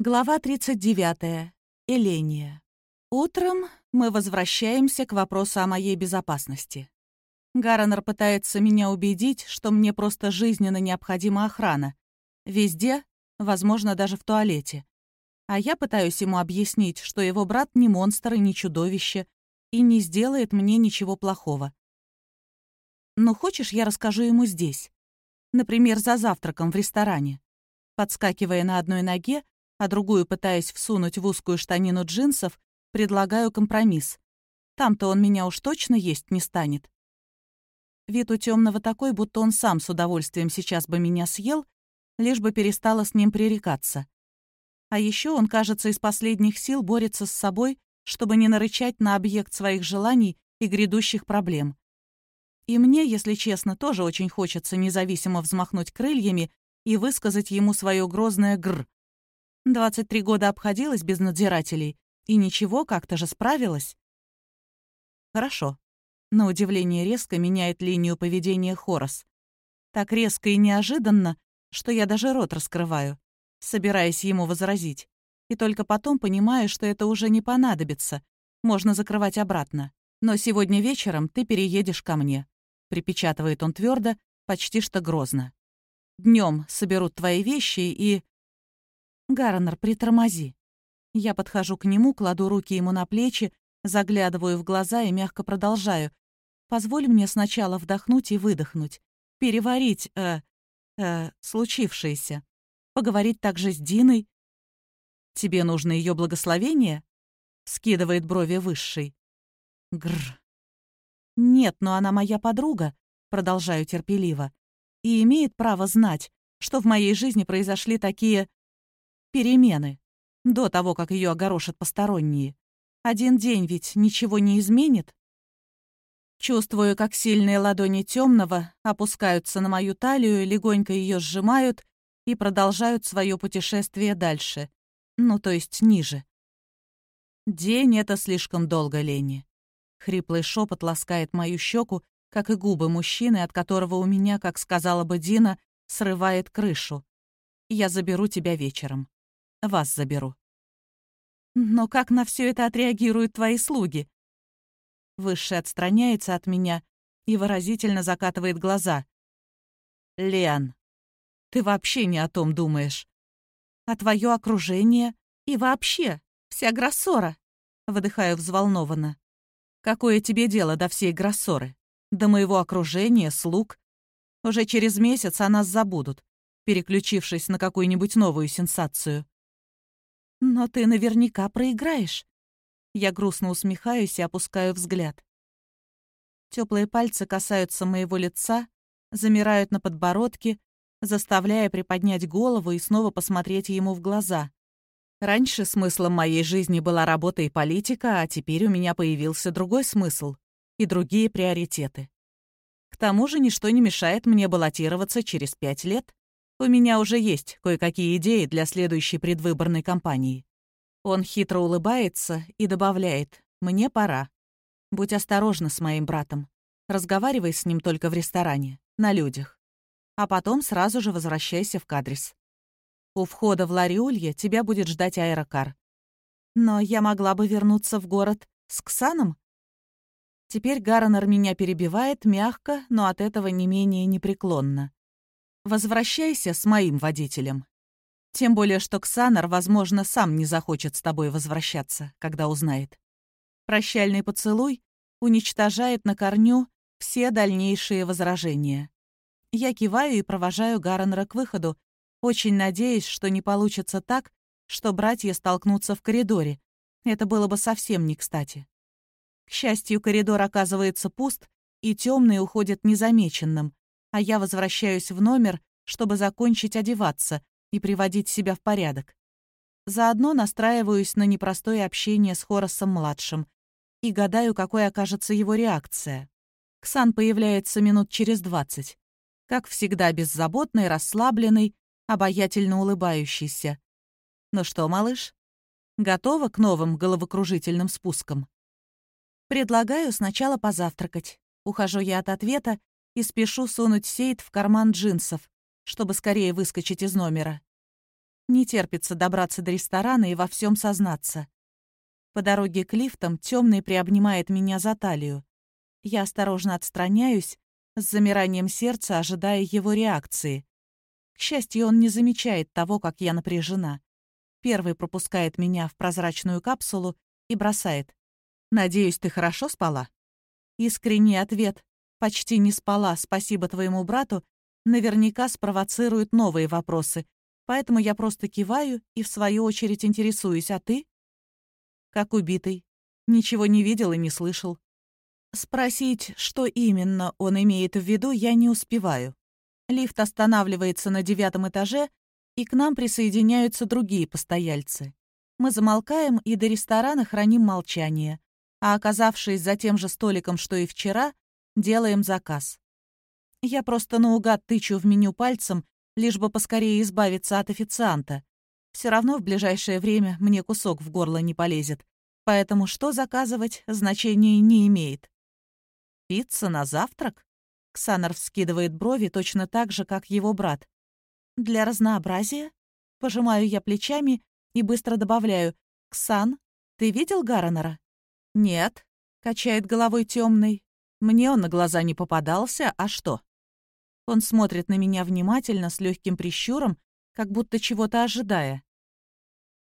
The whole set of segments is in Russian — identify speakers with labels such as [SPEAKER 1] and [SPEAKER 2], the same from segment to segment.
[SPEAKER 1] Глава 39. Эления. Утром мы возвращаемся к вопросу о моей безопасности. Гарренер пытается меня убедить, что мне просто жизненно необходима охрана. Везде, возможно, даже в туалете. А я пытаюсь ему объяснить, что его брат не монстр и не чудовище, и не сделает мне ничего плохого. Ну, хочешь, я расскажу ему здесь? Например, за завтраком в ресторане. Подскакивая на одной ноге, а другую пытаясь всунуть в узкую штанину джинсов, предлагаю компромисс. Там-то он меня уж точно есть не станет. Вид у темного такой, будто он сам с удовольствием сейчас бы меня съел, лишь бы перестала с ним пререкаться. А еще он, кажется, из последних сил борется с собой, чтобы не нарычать на объект своих желаний и грядущих проблем. И мне, если честно, тоже очень хочется независимо взмахнуть крыльями и высказать ему свое грозное «гр», 23 года обходилась без надзирателей, и ничего, как-то же справилась. Хорошо. На удивление резко меняет линию поведения Хорос. Так резко и неожиданно, что я даже рот раскрываю, собираясь ему возразить. И только потом понимаю, что это уже не понадобится. Можно закрывать обратно. Но сегодня вечером ты переедешь ко мне. Припечатывает он твердо, почти что грозно. Днем соберут твои вещи и... «Гарнер, притормози». Я подхожу к нему, кладу руки ему на плечи, заглядываю в глаза и мягко продолжаю. «Позволь мне сначала вдохнуть и выдохнуть, переварить, э, э, случившееся, поговорить также с Диной». «Тебе нужно ее благословение?» — скидывает брови высший. Гр. «Нет, но она моя подруга», — продолжаю терпеливо, «и имеет право знать, что в моей жизни произошли такие перемены. До того, как ее огорошат посторонние. Один день ведь ничего не изменит. Чувствую, как сильные ладони темного опускаются на мою талию, легонько ее сжимают и продолжают свое путешествие дальше. Ну, то есть ниже. День — это слишком долго, Лени. Хриплый шепот ласкает мою щеку, как и губы мужчины, от которого у меня, как сказала бы Дина, срывает крышу. Я заберу тебя вечером. Вас заберу. Но как на все это отреагируют твои слуги? Высший отстраняется от меня и выразительно закатывает глаза. Лиан, ты вообще не о том думаешь. А твое окружение и вообще вся Гроссора, выдыхаю взволнованно. Какое тебе дело до всей Гроссоры? До моего окружения, слуг? Уже через месяц о нас забудут, переключившись на какую-нибудь новую сенсацию. «Но ты наверняка проиграешь». Я грустно усмехаюсь и опускаю взгляд. Теплые пальцы касаются моего лица, замирают на подбородке, заставляя приподнять голову и снова посмотреть ему в глаза. Раньше смыслом моей жизни была работа и политика, а теперь у меня появился другой смысл и другие приоритеты. К тому же ничто не мешает мне баллотироваться через пять лет. У меня уже есть кое-какие идеи для следующей предвыборной кампании. Он хитро улыбается и добавляет «Мне пора. Будь осторожна с моим братом. Разговаривай с ним только в ресторане, на людях. А потом сразу же возвращайся в Кадрис. У входа в Лариулье тебя будет ждать аэрокар. Но я могла бы вернуться в город с Ксаном? Теперь Гарренер меня перебивает мягко, но от этого не менее непреклонно. Возвращайся с моим водителем. Тем более, что Ксанар, возможно, сам не захочет с тобой возвращаться, когда узнает. Прощальный поцелуй уничтожает на корню все дальнейшие возражения. Я киваю и провожаю Гарренера к выходу, очень надеясь, что не получится так, что братья столкнутся в коридоре. Это было бы совсем не кстати. К счастью, коридор оказывается пуст, и темный уходит незамеченным, а я возвращаюсь в номер, чтобы закончить одеваться и приводить себя в порядок. Заодно настраиваюсь на непростое общение с Хоросом-младшим и гадаю, какой окажется его реакция. Ксан появляется минут через двадцать. Как всегда, беззаботный, расслабленный, обаятельно улыбающийся. «Ну что, малыш, готова к новым головокружительным спускам?» «Предлагаю сначала позавтракать». Ухожу я от ответа и спешу сунуть сейт в карман джинсов, чтобы скорее выскочить из номера. Не терпится добраться до ресторана и во всем сознаться. По дороге к лифтам темный приобнимает меня за талию. Я осторожно отстраняюсь, с замиранием сердца ожидая его реакции. К счастью, он не замечает того, как я напряжена. Первый пропускает меня в прозрачную капсулу и бросает. «Надеюсь, ты хорошо спала?» Искренний ответ «Почти не спала, спасибо твоему брату» наверняка спровоцирует новые вопросы, поэтому я просто киваю и в свою очередь интересуюсь, а ты? Как убитый. Ничего не видел и не слышал. Спросить, что именно он имеет в виду, я не успеваю. Лифт останавливается на девятом этаже, и к нам присоединяются другие постояльцы. Мы замолкаем и до ресторана храним молчание, а оказавшись за тем же столиком, что и вчера, делаем заказ. Я просто наугад тычу в меню пальцем, лишь бы поскорее избавиться от официанта. Все равно в ближайшее время мне кусок в горло не полезет, поэтому что заказывать значения не имеет. Пицца на завтрак? Ксанар вскидывает брови точно так же, как его брат. «Для разнообразия?» Пожимаю я плечами и быстро добавляю. «Ксан, ты видел Гарренера?» «Нет», — качает головой темный. «Мне он на глаза не попадался, а что?» Он смотрит на меня внимательно, с легким прищуром, как будто чего-то ожидая.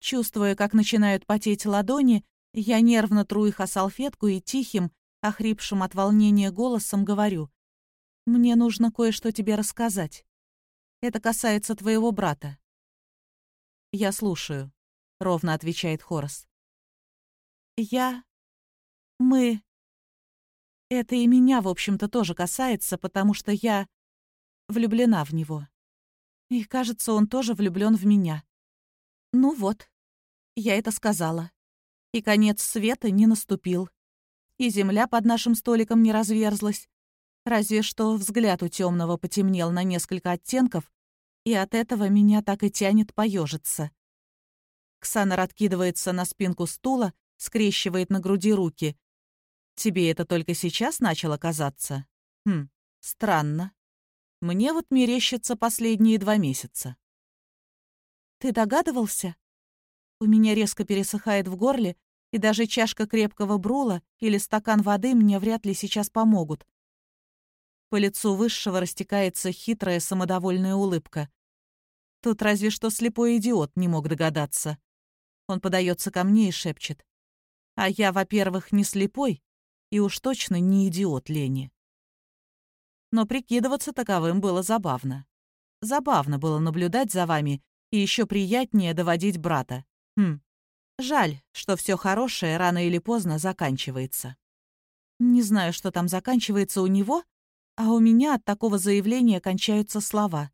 [SPEAKER 1] Чувствуя, как начинают потеть ладони, я нервно тру их о салфетку и тихим, охрипшим от волнения голосом говорю. Мне нужно кое-что тебе рассказать. Это касается твоего брата». «Я слушаю», — ровно отвечает Хорас. «Я... мы... Это и меня, в общем-то, тоже касается, потому что я влюблена в него. И, кажется, он тоже влюблен в меня. Ну вот, я это сказала. И конец света не наступил. И земля под нашим столиком не разверзлась, Разве что взгляд у темного потемнел на несколько оттенков, и от этого меня так и тянет поежиться. Ксанар откидывается на спинку стула, скрещивает на груди руки. «Тебе это только сейчас начало казаться? Хм, странно. Мне вот мерещится последние два месяца». «Ты догадывался?» У меня резко пересыхает в горле, и даже чашка крепкого брула или стакан воды мне вряд ли сейчас помогут. По лицу высшего растекается хитрая самодовольная улыбка. Тут разве что слепой идиот не мог догадаться. Он подается ко мне и шепчет. А я, во-первых, не слепой, и уж точно не идиот Лени. Но прикидываться таковым было забавно. Забавно было наблюдать за вами, и еще приятнее доводить брата. Хм, жаль, что все хорошее рано или поздно заканчивается. Не знаю, что там заканчивается у него, а у меня от такого заявления кончаются слова.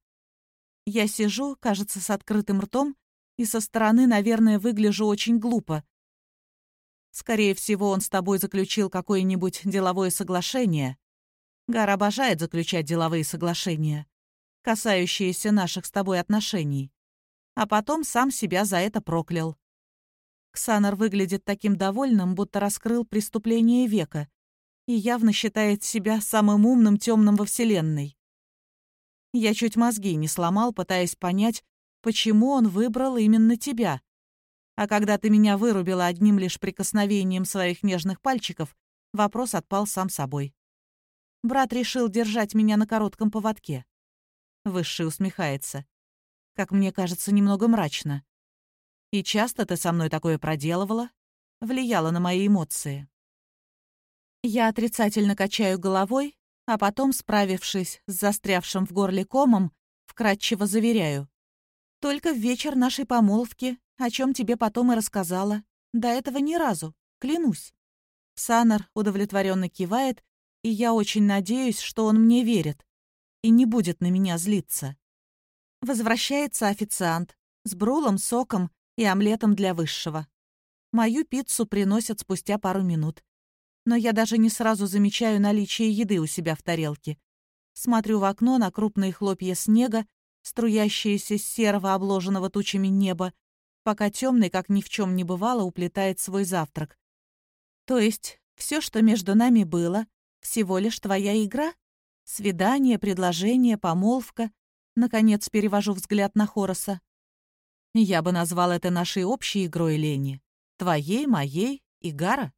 [SPEAKER 1] Я сижу, кажется, с открытым ртом, и со стороны, наверное, выгляжу очень глупо. Скорее всего, он с тобой заключил какое-нибудь деловое соглашение. Гар обожает заключать деловые соглашения, касающиеся наших с тобой отношений. А потом сам себя за это проклял. Ксанар выглядит таким довольным, будто раскрыл преступление века и явно считает себя самым умным темным во Вселенной. Я чуть мозги не сломал, пытаясь понять, почему он выбрал именно тебя. А когда ты меня вырубила одним лишь прикосновением своих нежных пальчиков, вопрос отпал сам собой. Брат решил держать меня на коротком поводке. Высший усмехается. Как мне кажется, немного мрачно. И часто ты со мной такое проделывала? Влияла на мои эмоции. Я отрицательно качаю головой, а потом, справившись с застрявшим в горле комом, вкратчиво заверяю. «Только в вечер нашей помолвки, о чем тебе потом и рассказала. До этого ни разу, клянусь». Санар удовлетворенно кивает, и я очень надеюсь, что он мне верит и не будет на меня злиться. Возвращается официант с брулом, соком и омлетом для высшего. Мою пиццу приносят спустя пару минут но я даже не сразу замечаю наличие еды у себя в тарелке. Смотрю в окно на крупные хлопья снега, струящиеся с серого обложенного тучами неба, пока темный, как ни в чем не бывало, уплетает свой завтрак. То есть все, что между нами было, всего лишь твоя игра? Свидание, предложение, помолвка. Наконец перевожу взгляд на Хороса. Я бы назвал это нашей общей игрой, Лени. Твоей, моей и Гара.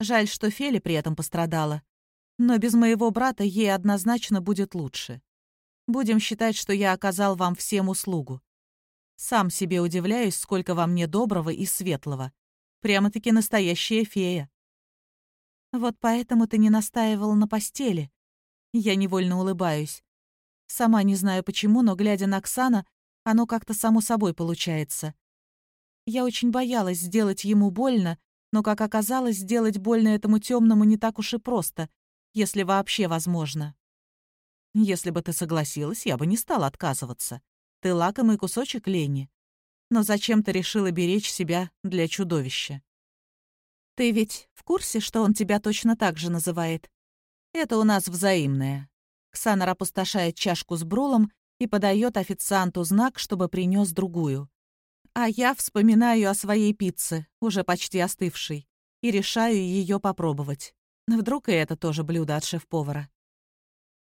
[SPEAKER 1] Жаль, что Фели при этом пострадала. Но без моего брата ей однозначно будет лучше. Будем считать, что я оказал вам всем услугу. Сам себе удивляюсь, сколько во мне доброго и светлого. Прямо-таки настоящая фея. Вот поэтому ты не настаивал на постели. Я невольно улыбаюсь. Сама не знаю почему, но, глядя на Ксана, оно как-то само собой получается. Я очень боялась сделать ему больно, но, как оказалось, сделать больно этому темному не так уж и просто, если вообще возможно. Если бы ты согласилась, я бы не стала отказываться. Ты лакомый кусочек лени. Но зачем ты решила беречь себя для чудовища? Ты ведь в курсе, что он тебя точно так же называет? Это у нас взаимное. Ксанар опустошает чашку с брулом и подает официанту знак, чтобы принес другую. А я вспоминаю о своей пицце, уже почти остывшей, и решаю ее попробовать. Вдруг и это тоже блюдо от шеф-повара.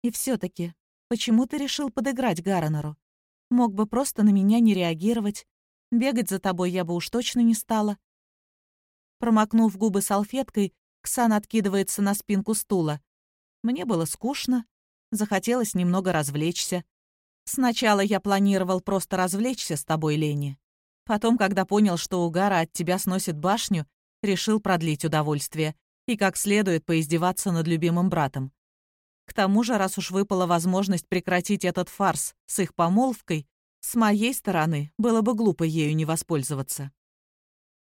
[SPEAKER 1] И все таки почему ты решил подыграть Гарренеру? Мог бы просто на меня не реагировать. Бегать за тобой я бы уж точно не стала. Промокнув губы салфеткой, Ксан откидывается на спинку стула. Мне было скучно, захотелось немного развлечься. Сначала я планировал просто развлечься с тобой, Лени. Потом, когда понял, что у Гара от тебя сносит башню, решил продлить удовольствие и как следует поиздеваться над любимым братом. К тому же, раз уж выпала возможность прекратить этот фарс с их помолвкой, с моей стороны было бы глупо ею не воспользоваться.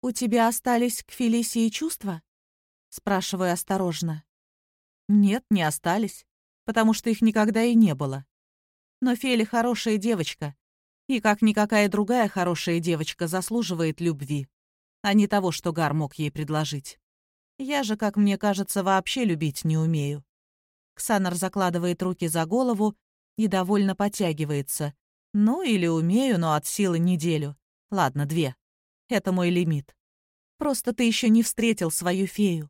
[SPEAKER 1] «У тебя остались к Фелисии чувства?» — спрашиваю осторожно. «Нет, не остались, потому что их никогда и не было. Но Фели хорошая девочка, и, как никакая другая хорошая девочка, заслуживает любви, а не того, что Гар мог ей предложить. Я же, как мне кажется, вообще любить не умею. Ксанар закладывает руки за голову и довольно подтягивается. Ну, или умею, но от силы неделю. Ладно, две. Это мой лимит. Просто ты еще не встретил свою фею.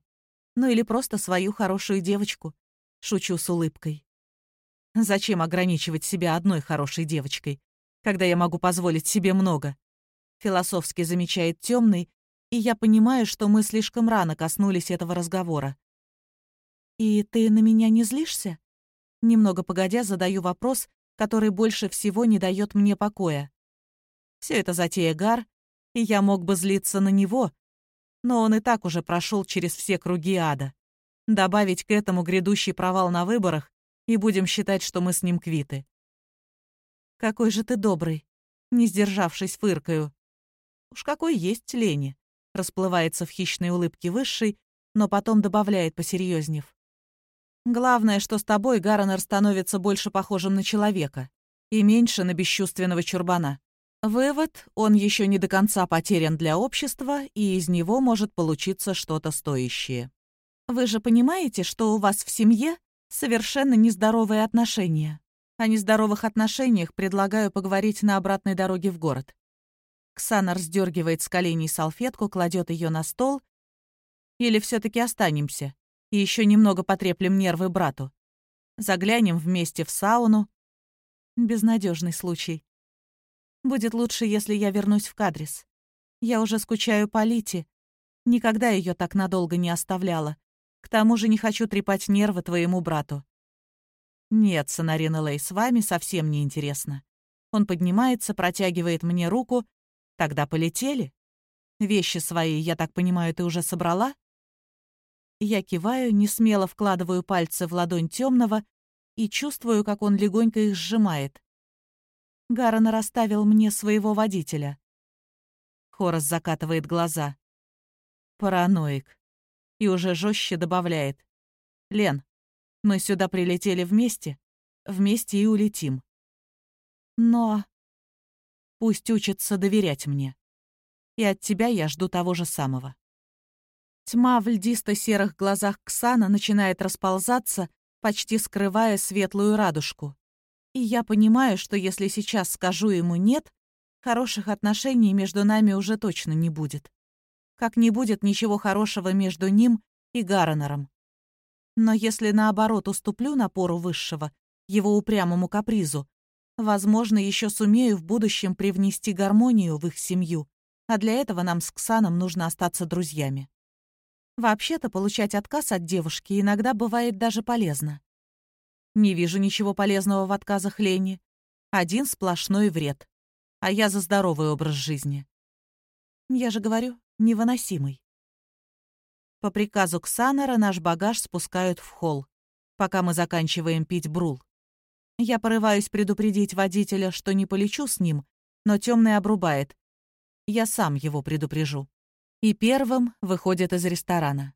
[SPEAKER 1] Ну или просто свою хорошую девочку. Шучу с улыбкой. Зачем ограничивать себя одной хорошей девочкой? когда я могу позволить себе много. Философски замечает темный, и я понимаю, что мы слишком рано коснулись этого разговора. «И ты на меня не злишься?» Немного погодя задаю вопрос, который больше всего не дает мне покоя. Все это затея Гар, и я мог бы злиться на него, но он и так уже прошел через все круги ада. Добавить к этому грядущий провал на выборах, и будем считать, что мы с ним квиты. «Какой же ты добрый!» Не сдержавшись, фыркаю. «Уж какой есть Лени!» Расплывается в хищной улыбке высшей, но потом добавляет, посерьезнев. «Главное, что с тобой Гарренер становится больше похожим на человека и меньше на бесчувственного чурбана. Вывод — он еще не до конца потерян для общества, и из него может получиться что-то стоящее. Вы же понимаете, что у вас в семье совершенно нездоровые отношения?» О нездоровых отношениях предлагаю поговорить на обратной дороге в город. Ксана раздергивает с коленей салфетку, кладет ее на стол. Или все таки останемся и еще немного потреплем нервы брату. Заглянем вместе в сауну. Безнадежный случай. Будет лучше, если я вернусь в кадрис. Я уже скучаю по Лите. Никогда ее так надолго не оставляла. К тому же не хочу трепать нервы твоему брату. «Нет, Сонарина Лей, с вами совсем не интересно». Он поднимается, протягивает мне руку. «Тогда полетели? Вещи свои, я так понимаю, ты уже собрала?» Я киваю, не смело вкладываю пальцы в ладонь темного и чувствую, как он легонько их сжимает. Гаррен расставил мне своего водителя. Хорос закатывает глаза. Параноик. И уже жестче добавляет. «Лен, мы сюда прилетели вместе, вместе и улетим. Но пусть учится доверять мне. И от тебя я жду того же самого. Тьма в льдисто-серых глазах Ксана начинает расползаться, почти скрывая светлую радужку. И я понимаю, что если сейчас скажу ему «нет», хороших отношений между нами уже точно не будет. Как не будет ничего хорошего между ним и Гарренером. Но если наоборот уступлю напору высшего, его упрямому капризу, Возможно, еще сумею в будущем привнести гармонию в их семью, а для этого нам с Ксаном нужно остаться друзьями. Вообще-то получать отказ от девушки иногда бывает даже полезно. Не вижу ничего полезного в отказах Лени. Один сплошной вред. А я за здоровый образ жизни. Я же говорю, невыносимый. По приказу Ксанера наш багаж спускают в холл, пока мы заканчиваем пить брул. Я порываюсь предупредить водителя, что не полечу с ним, но темный обрубает. Я сам его предупрежу. И первым выходит из ресторана.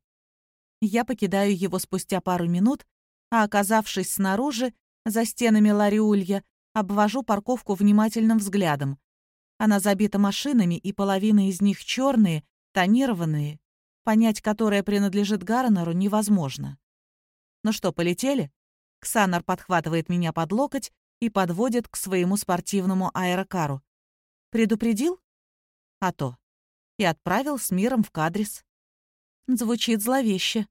[SPEAKER 1] Я покидаю его спустя пару минут, а, оказавшись снаружи, за стенами Лариулья, обвожу парковку внимательным взглядом. Она забита машинами, и половина из них черные, тонированные, понять которое принадлежит Гарнеру, невозможно. Ну что, полетели? Ксанар подхватывает меня под локоть и подводит к своему спортивному аэрокару. Предупредил? А то. И отправил с миром в кадрис. Звучит зловеще.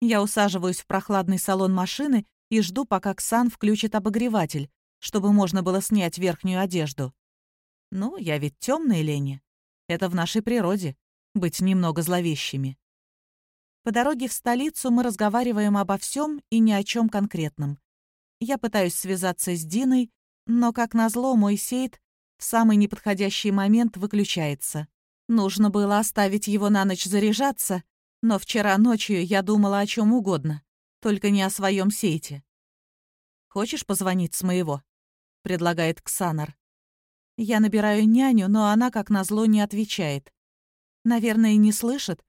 [SPEAKER 1] Я усаживаюсь в прохладный салон машины и жду, пока Ксан включит обогреватель, чтобы можно было снять верхнюю одежду. Ну, я ведь темная Лени. Это в нашей природе — быть немного зловещими. По дороге в столицу мы разговариваем обо всем и ни о чем конкретном. Я пытаюсь связаться с Диной, но, как назло, мой сейт в самый неподходящий момент выключается. Нужно было оставить его на ночь заряжаться, но вчера ночью я думала о чем угодно, только не о своем сейте. «Хочешь позвонить с моего?» — предлагает Ксанар. Я набираю няню, но она, как назло, не отвечает. Наверное, не слышит,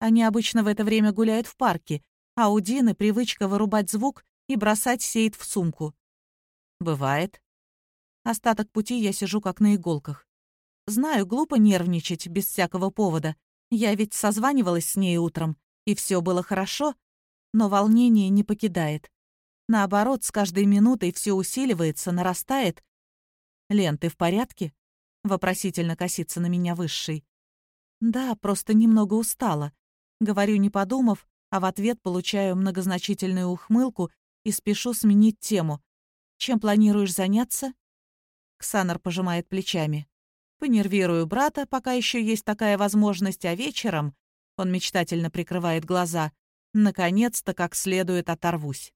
[SPEAKER 1] они обычно в это время гуляют в парке, а у Дины привычка вырубать звук и бросать сейт в сумку. Бывает. Остаток пути я сижу как на иголках. Знаю, глупо нервничать без всякого повода. Я ведь созванивалась с ней утром, и все было хорошо, но волнение не покидает. Наоборот, с каждой минутой все усиливается, нарастает. «Лен, ты в порядке?» — вопросительно косится на меня высший. «Да, просто немного устала. Говорю, не подумав, а в ответ получаю многозначительную ухмылку и спешу сменить тему. «Чем планируешь заняться?» Ксанар пожимает плечами. «Понервирую брата, пока еще есть такая возможность, а вечером...» Он мечтательно прикрывает глаза. «Наконец-то как следует оторвусь».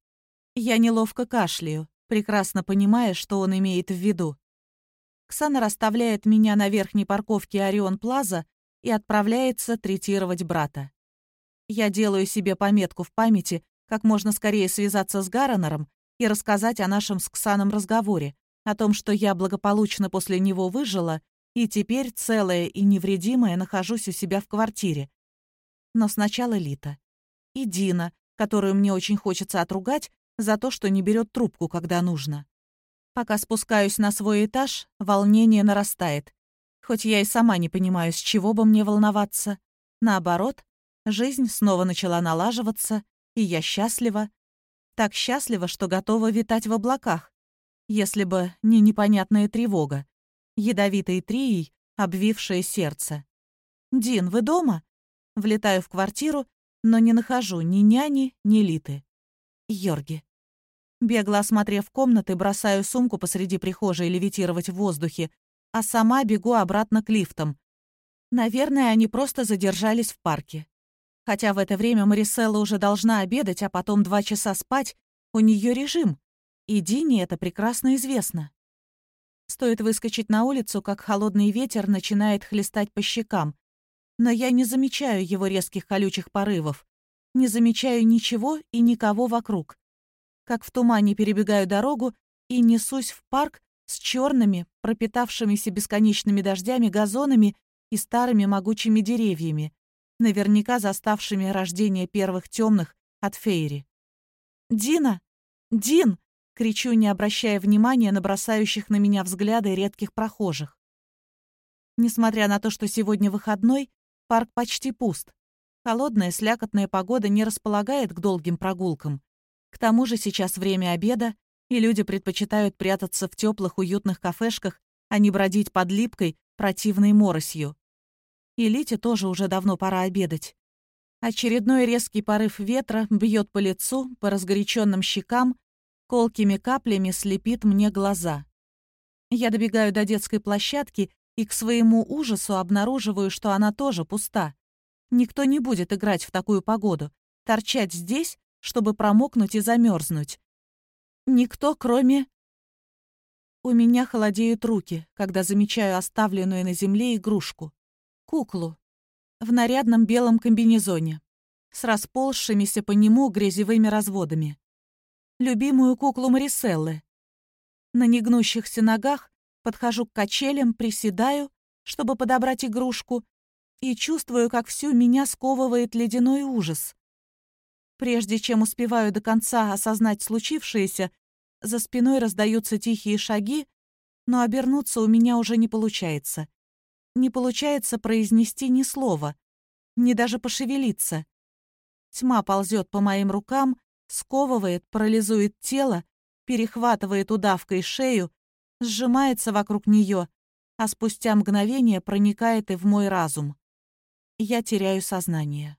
[SPEAKER 1] Я неловко кашляю, прекрасно понимая, что он имеет в виду. Ксана расставляет меня на верхней парковке Орион Плаза и отправляется третировать брата. Я делаю себе пометку в памяти, как можно скорее связаться с Гаронером и рассказать о нашем с Ксаном разговоре, о том, что я благополучно после него выжила и теперь целая и невредимая нахожусь у себя в квартире. Но сначала Лита. И Дина, которую мне очень хочется отругать за то, что не берет трубку, когда нужно. Пока спускаюсь на свой этаж, волнение нарастает. Хоть я и сама не понимаю, с чего бы мне волноваться. Наоборот, Жизнь снова начала налаживаться, и я счастлива. Так счастлива, что готова витать в облаках. Если бы не непонятная тревога, ядовитой трией, обвившая сердце. «Дин, вы дома?» Влетаю в квартиру, но не нахожу ни няни, ни Литы. Йорги. Бегло осмотрев комнаты, бросаю сумку посреди прихожей левитировать в воздухе, а сама бегу обратно к лифтам. Наверное, они просто задержались в парке. Хотя в это время Мариселла уже должна обедать, а потом два часа спать, у нее режим. И Дине это прекрасно известно. Стоит выскочить на улицу, как холодный ветер начинает хлестать по щекам. Но я не замечаю его резких колючих порывов. Не замечаю ничего и никого вокруг. Как в тумане перебегаю дорогу и несусь в парк с черными, пропитавшимися бесконечными дождями газонами и старыми могучими деревьями наверняка заставшими рождение первых темных от Фейри. «Дина! Дин!» — кричу, не обращая внимания на бросающих на меня взгляды редких прохожих. Несмотря на то, что сегодня выходной, парк почти пуст. Холодная, слякотная погода не располагает к долгим прогулкам. К тому же сейчас время обеда, и люди предпочитают прятаться в теплых, уютных кафешках, а не бродить под липкой, противной моросью. И Лите тоже уже давно пора обедать. Очередной резкий порыв ветра бьет по лицу, по разгоряченным щекам, колкими каплями слепит мне глаза. Я добегаю до детской площадки и к своему ужасу обнаруживаю, что она тоже пуста. Никто не будет играть в такую погоду, торчать здесь, чтобы промокнуть и замерзнуть. Никто, кроме... У меня холодеют руки, когда замечаю оставленную на земле игрушку. Куклу. В нарядном белом комбинезоне. С расползшимися по нему грязевыми разводами. Любимую куклу Мариселлы. На негнущихся ногах подхожу к качелям, приседаю, чтобы подобрать игрушку, и чувствую, как всю меня сковывает ледяной ужас. Прежде чем успеваю до конца осознать случившееся, за спиной раздаются тихие шаги, но обернуться у меня уже не получается. Не получается произнести ни слова, ни даже пошевелиться. Тьма ползет по моим рукам, сковывает, парализует тело, перехватывает удавкой шею, сжимается вокруг нее, а спустя мгновение проникает и в мой разум. Я теряю сознание.